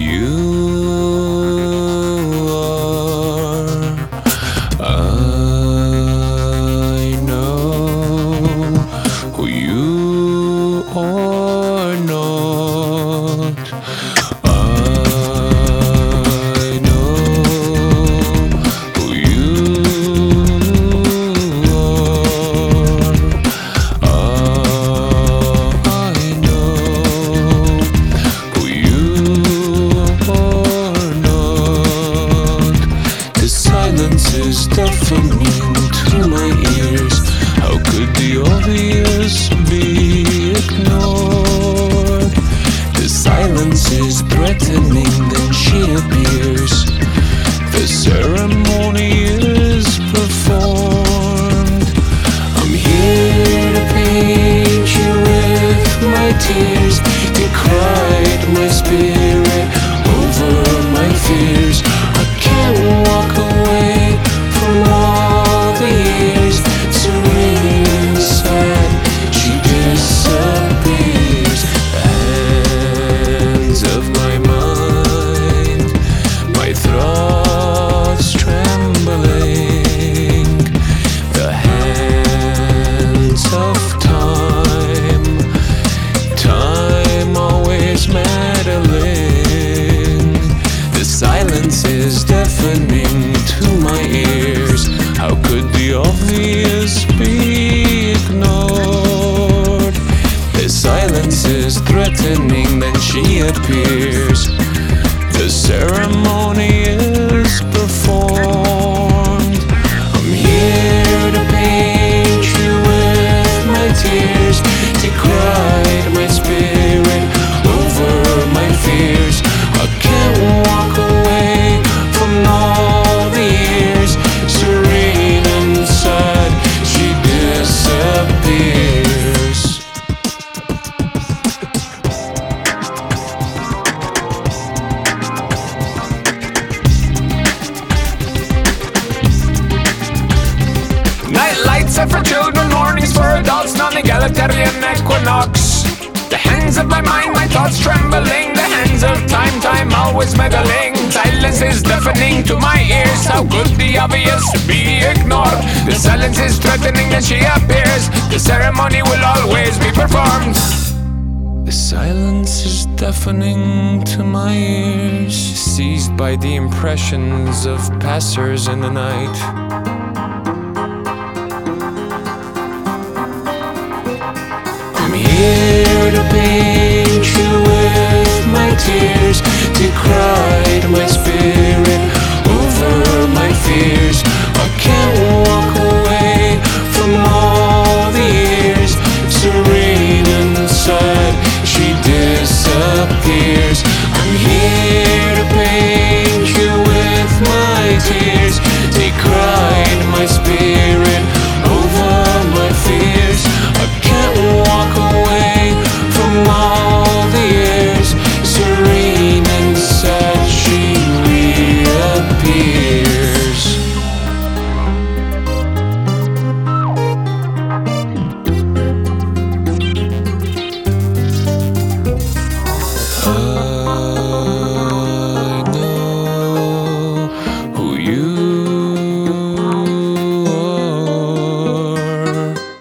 You. to my ears. How could the obvious be ignored? The silence is threatening, then she appears. The ceremony is performed. I'm here to paint you with my tears, to cry my spirit. Adults, non-egalitarian equinox. The hands of my mind, my thoughts trembling. The hands of time, time always meddling. Silence is deafening to my ears. How could the obvious be ignored? The silence is threatening, then she appears. The ceremony will always be performed. The silence is deafening to my ears, seized by the impressions of passers in the night. Here to paint